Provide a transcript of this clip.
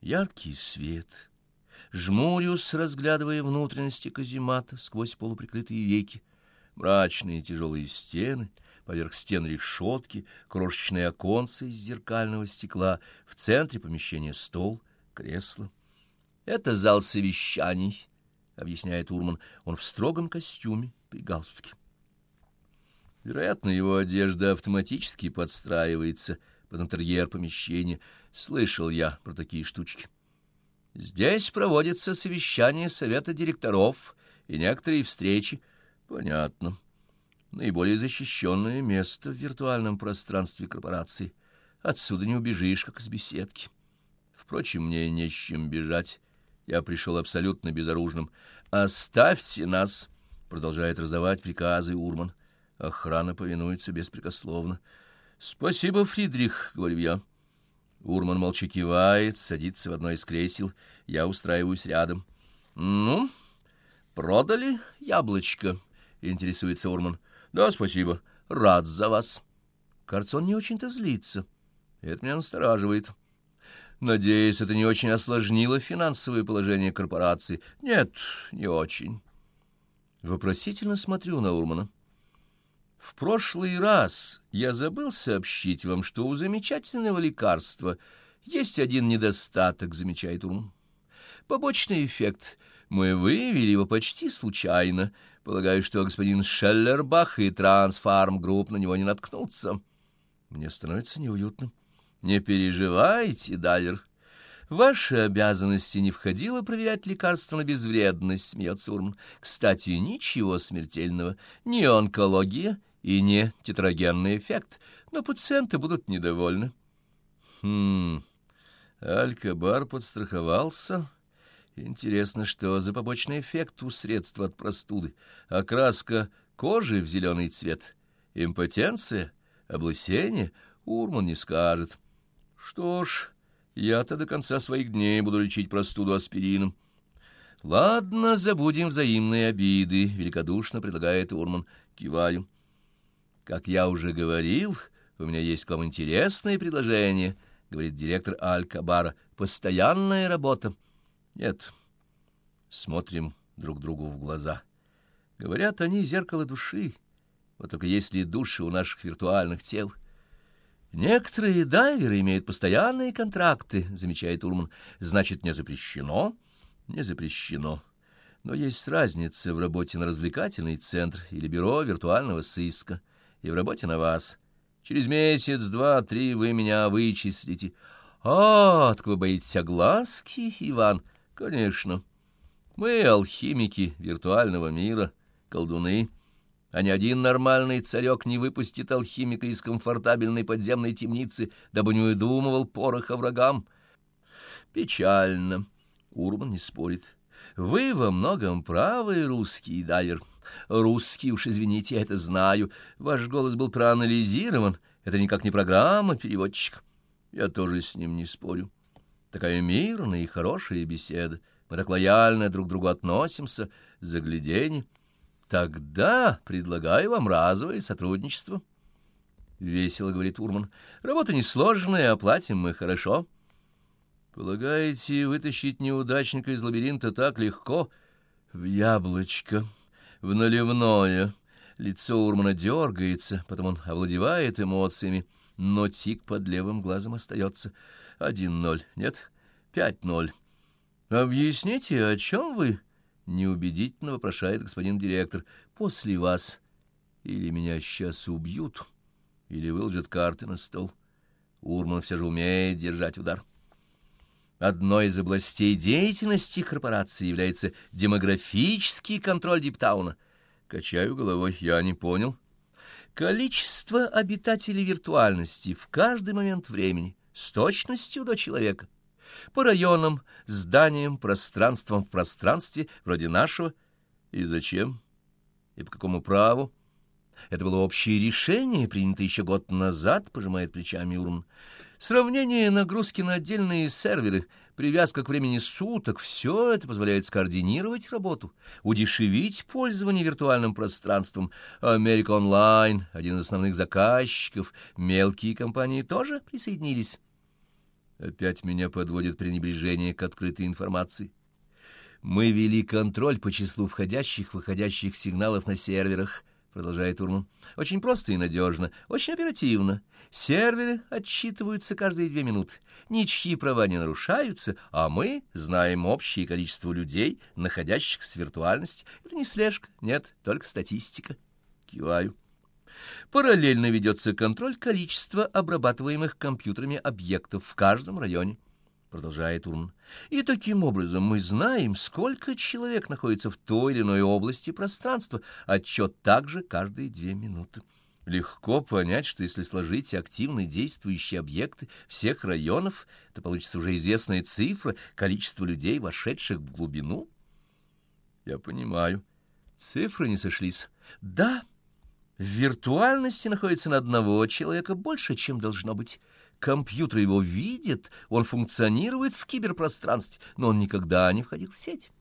Яркий свет. Жмурюсь, разглядывая внутренности каземата сквозь полуприкрытые веки. Мрачные тяжелые стены, поверх стен решетки, крошечные оконцы из зеркального стекла, в центре помещения стол, кресло. Это зал совещаний, — объясняет Урман. Он в строгом костюме, при галстуке. Вероятно, его одежда автоматически подстраивается под интерьер помещения. Слышал я про такие штучки. Здесь проводится совещание совета директоров и некоторые встречи. Понятно. Наиболее защищенное место в виртуальном пространстве корпорации. Отсюда не убежишь, как из беседки. Впрочем, мне не с чем бежать. Я пришел абсолютно безоружным. «Оставьте нас!» — продолжает раздавать приказы Урман. Охрана повинуется беспрекословно. «Спасибо, Фридрих», — говорю я. Урман молча кивает, садится в одно из кресел. Я устраиваюсь рядом. «Ну, продали яблочко?» — интересуется Урман. «Да, спасибо. Рад за вас». Кажется, он не очень-то злится. Это меня настораживает. Надеюсь, это не очень осложнило финансовое положение корпорации. Нет, не очень. Вопросительно смотрю на Урмана. В прошлый раз я забыл сообщить вам, что у замечательного лекарства есть один недостаток, замечает Урман. Побочный эффект. Мы выявили его почти случайно. Полагаю, что господин Шеллербах и Трансфарм Групп на него не наткнутся. Мне становится неуютно. Не переживайте, Дайвер. Ваши обязанности не входило проверять лекарства на безвредность, смеется Урм. Кстати, ничего смертельного. Ни онкология, и не тетрагенный эффект, но пациенты будут недовольны. Хм, Алькабар подстраховался. Интересно, что за побочный эффект у средства от простуды? Окраска кожи в зеленый цвет? Импотенция? Облысение? Урман не скажет. Что ж, я-то до конца своих дней буду лечить простуду аспирином. Ладно, забудем взаимные обиды, великодушно предлагает Урман. Киваю. «Как я уже говорил, у меня есть к вам интересное предложение», — говорит директор Аль-Кабара. «Постоянная работа». «Нет». Смотрим друг другу в глаза. Говорят, они зеркало души. Вот только есть ли души у наших виртуальных тел? Некоторые дайверы имеют постоянные контракты, замечает Урман. Значит, не запрещено? Не запрещено. Но есть разница в работе на развлекательный центр или бюро виртуального сыска и в работе на вас. Через месяц, два, три вы меня вычислите. А, так вы боитесь огласки, Иван? Конечно. Мы алхимики виртуального мира, колдуны. А ни один нормальный царек не выпустит алхимика из комфортабельной подземной темницы, дабы не выдумывал пороха врагам. Печально. Урман не спорит. Вы во многом правы, русский дайвер. Русский, уж извините, я это знаю. Ваш голос был проанализирован. Это никак не программа, переводчик. Я тоже с ним не спорю. Такая мирная и хорошая беседа. Мы так лояльно друг к другу относимся. Загляденье. Тогда предлагаю вам разовое сотрудничество. Весело, говорит Урман. Работа несложная, оплатим мы хорошо. Полагаете, вытащить неудачника из лабиринта так легко? В яблочко в наливное. Лицо Урмана дергается, потом он овладевает эмоциями, но тик под левым глазом остается. Один ноль, нет, пять ноль. «Объясните, о чем вы?» — неубедительно вопрошает господин директор. «После вас. Или меня сейчас убьют, или выложат карты на стол. Урман все же умеет держать удар». Одной из областей деятельности корпорации является демографический контроль Диптауна. Качаю головой, я не понял. Количество обитателей виртуальности в каждый момент времени с точностью до человека. По районам, зданиям, пространствам в пространстве, вроде нашего. И зачем? И по какому праву? Это было общее решение, принятое еще год назад, пожимает плечами Урн. Сравнение нагрузки на отдельные серверы, привязка к времени суток — все это позволяет скоординировать работу, удешевить пользование виртуальным пространством. Америка Онлайн, один из основных заказчиков, мелкие компании тоже присоединились. Опять меня подводит пренебрежение к открытой информации. Мы вели контроль по числу входящих-выходящих сигналов на серверах, продолжает Урман. Очень просто и надежно, очень оперативно. Серверы отсчитываются каждые две минуты. Ничьи права не нарушаются, а мы знаем общее количество людей, находящихся в виртуальности. Это не слежка, нет, только статистика. Киваю. Параллельно ведется контроль количества обрабатываемых компьютерами объектов в каждом районе продолжает Урн. И таким образом мы знаем, сколько человек находится в той или иной области пространства. Отчет также каждые две минуты. Легко понять, что если сложить активно действующие объекты всех районов, то получится уже известная цифра, количество людей, вошедших в глубину. Я понимаю. Цифры не сошлись. Да, в виртуальности находится на одного человека больше, чем должно быть. Компьютер его видит, он функционирует в киберпространстве, но он никогда не входил в сеть.